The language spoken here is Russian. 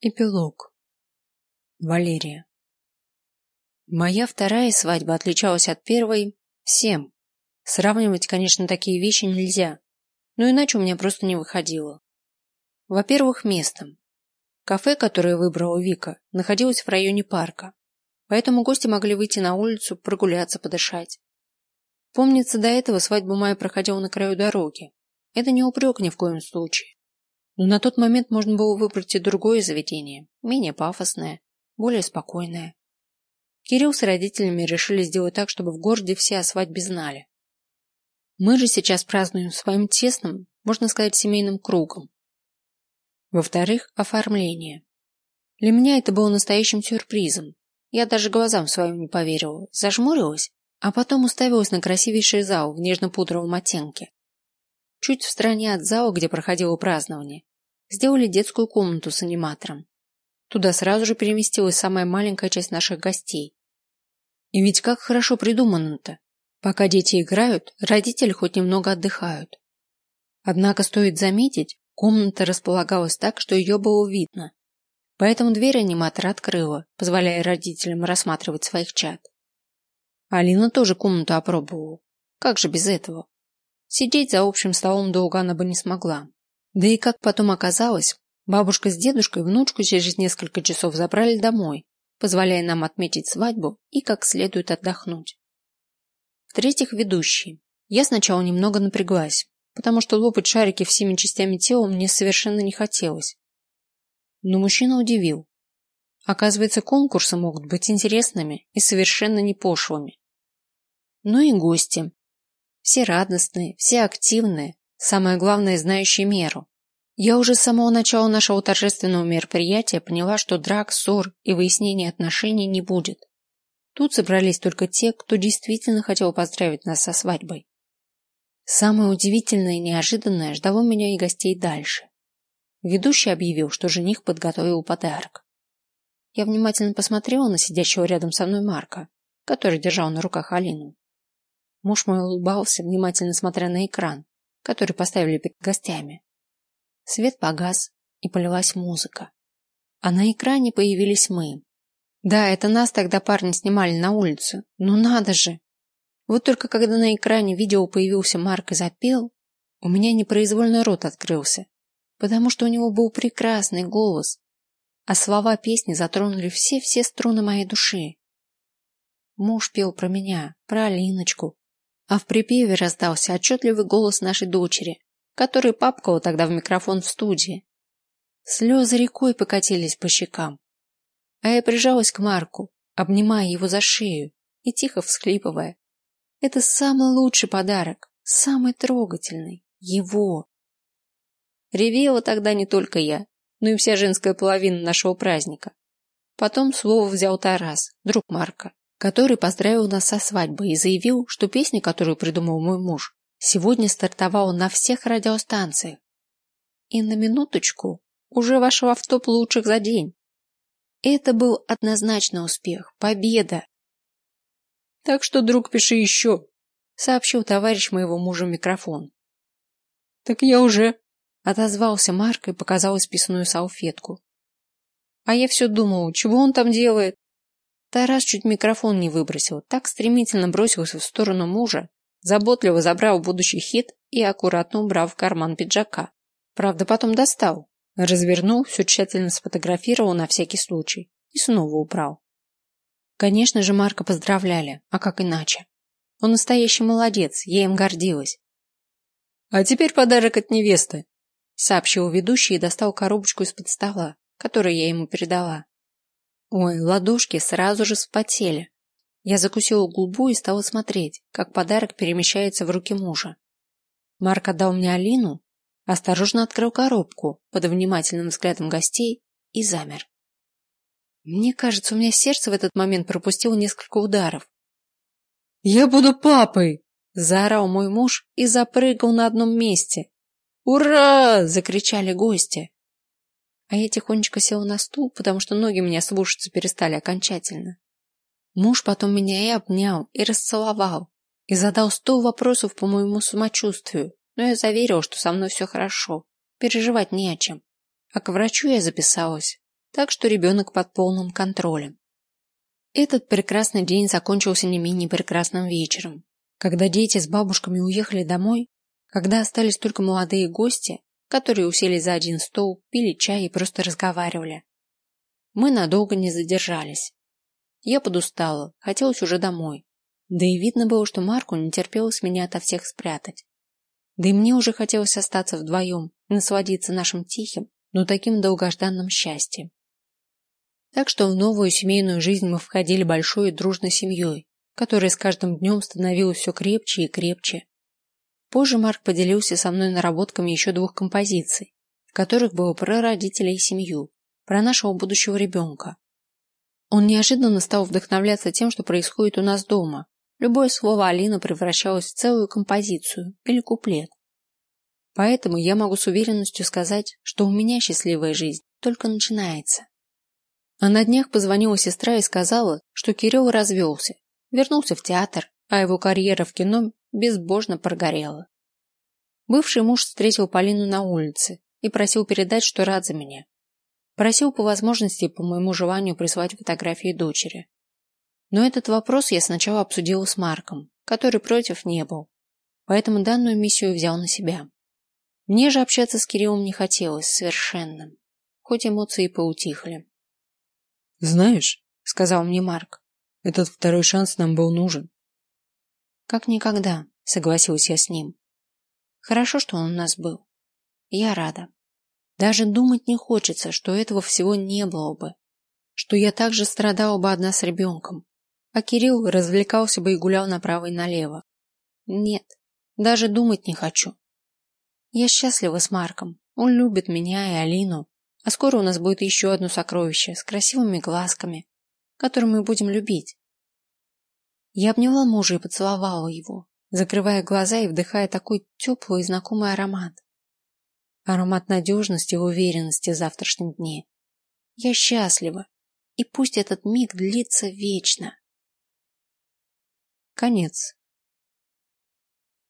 Эпилог. Валерия. Моя вторая свадьба отличалась от первой всем. Сравнивать, конечно, такие вещи нельзя, но иначе у меня просто не выходило. Во-первых, местом. Кафе, которое выбрала Вика, находилось в районе парка, поэтому гости могли выйти на улицу, прогуляться, подышать. Помнится, до этого свадьба моя проходила на краю дороги. Это не упрек ни в коем случае. Но на тот момент можно было выбрать и другое заведение, менее пафосное, более спокойное. Кирилл с родителями решили сделать так, чтобы в городе все о свадьбе знали. Мы же сейчас празднуем своим тесным, можно сказать, семейным кругом. Во-вторых, оформление. Для меня это было настоящим сюрпризом. Я даже глазам своим не поверила, зажмурилась, а потом уставилась на красивейший зал в нежно-пудровом оттенке. Чуть в стороне от зала, где проходило празднование, сделали детскую комнату с аниматором. Туда сразу же переместилась самая маленькая часть наших гостей. И ведь как хорошо придумано-то. Пока дети играют, родители хоть немного отдыхают. Однако стоит заметить, комната располагалась так, что ее было видно. Поэтому дверь аниматора открыла, позволяя родителям рассматривать своих чад. Алина тоже комнату опробовала. Как же без этого? Сидеть за общим столом долго она бы не смогла. Да и как потом оказалось, бабушка с дедушкой внучку через несколько часов забрали домой, позволяя нам отметить свадьбу и как следует отдохнуть. В-третьих, ведущий. Я сначала немного напряглась, потому что лопать шарики всеми частями тела мне совершенно не хотелось. Но мужчина удивил. Оказывается, конкурсы могут быть интересными и совершенно не пошлыми. Ну и гости. Все радостные, все активные, самое главное, знающие меру. Я уже с самого начала нашего торжественного мероприятия поняла, что драк, ссор и выяснения отношений не будет. Тут собрались только те, кто действительно хотел поздравить нас со свадьбой. Самое удивительное и неожиданное ждало меня и гостей дальше. Ведущий объявил, что жених подготовил подарок. Я внимательно посмотрела на сидящего рядом со мной Марка, который держал на руках Алину. Муж мой улыбался, внимательно смотря на экран, который поставили перед гостями. Свет погас, и полилась музыка. А на экране появились мы. Да, это нас тогда парни снимали на улице. Но надо же! Вот только когда на экране видео появился Марк и запел, у меня непроизвольно рот открылся, потому что у него был прекрасный голос, а слова песни затронули все-все струны моей души. Муж пел про меня, про Алиночку, а в припеве раздался отчетливый голос нашей дочери, который папкал тогда в микрофон в студии. Слезы рекой покатились по щекам, а я прижалась к Марку, обнимая его за шею и тихо всхлипывая. Это самый лучший подарок, самый трогательный, его. Ревела тогда не только я, но и вся женская половина нашего праздника. Потом слово взял Тарас, друг Марка который поздравил нас со свадьбой и заявил, что песня, которую придумал мой муж, сегодня стартовала на всех радиостанциях. И на минуточку уже вошла в топ лучших за день. Это был однозначный успех, победа. Так что, друг, пиши еще, сообщил товарищ моего мужа микрофон. Так я уже, отозвался Марк и показал исписанную салфетку. А я все думал, чего он там делает? Тарас чуть микрофон не выбросил, так стремительно бросился в сторону мужа, заботливо забрал будущий хит и аккуратно убрал в карман пиджака. Правда, потом достал, развернул, все тщательно сфотографировал на всякий случай и снова убрал. Конечно же, Марка поздравляли, а как иначе? Он настоящий молодец, я им гордилась. А теперь подарок от невесты, сообщил ведущий и достал коробочку из-под стола, которую я ему передала. Ой, ладошки сразу же вспотели. Я закусила губу и стала смотреть, как подарок перемещается в руки мужа. Марк отдал мне Алину, осторожно открыл коробку под внимательным взглядом гостей и замер. Мне кажется, у меня сердце в этот момент пропустило несколько ударов. Я буду папой, заорал мой муж и запрыгал на одном месте. Ура! закричали гости а я тихонечко села на стул, потому что ноги меня слушаться перестали окончательно. Муж потом меня и обнял, и расцеловал, и задал сто вопросов по моему самочувствию, но я заверила, что со мной все хорошо, переживать не о чем. А к врачу я записалась. так что ребенок под полным контролем. Этот прекрасный день закончился не менее прекрасным вечером, когда дети с бабушками уехали домой, когда остались только молодые гости, которые уселись за один стол, пили чай и просто разговаривали. Мы надолго не задержались. Я подустала, хотелось уже домой. Да и видно было, что Марку не терпелось меня ото всех спрятать. Да и мне уже хотелось остаться вдвоем насладиться нашим тихим, но таким долгожданным счастьем. Так что в новую семейную жизнь мы входили большой и дружной семьей, которая с каждым днем становилась все крепче и крепче. Позже Марк поделился со мной наработками еще двух композиций, в которых было про родителей и семью, про нашего будущего ребенка. Он неожиданно стал вдохновляться тем, что происходит у нас дома. Любое слово Алина превращалось в целую композицию или куплет. Поэтому я могу с уверенностью сказать, что у меня счастливая жизнь только начинается. А на днях позвонила сестра и сказала, что Кирилл развелся, вернулся в театр, а его карьера в кино безбожно прогорела. Бывший муж встретил Полину на улице и просил передать, что рад за меня. Просил по возможности по моему желанию прислать фотографии дочери. Но этот вопрос я сначала обсудила с Марком, который против не был, поэтому данную миссию взял на себя. Мне же общаться с Кириллом не хотелось совершенно, хоть эмоции поутихли. Знаешь, сказал мне Марк, этот второй шанс нам был нужен. Как никогда, согласилась я с ним. Хорошо, что он у нас был. Я рада. Даже думать не хочется, что этого всего не было бы, что я также страдала бы одна с ребенком, а Кирилл развлекался бы и гулял направо и налево. Нет, даже думать не хочу. Я счастлива с Марком. Он любит меня и Алину, а скоро у нас будет еще одно сокровище с красивыми глазками, которое мы будем любить. Я обняла мужа и поцеловала его, закрывая глаза и вдыхая такой теплый и знакомый аромат. Аромат надежности и уверенности в завтрашнем дне. Я счастлива, и пусть этот миг длится вечно. Конец.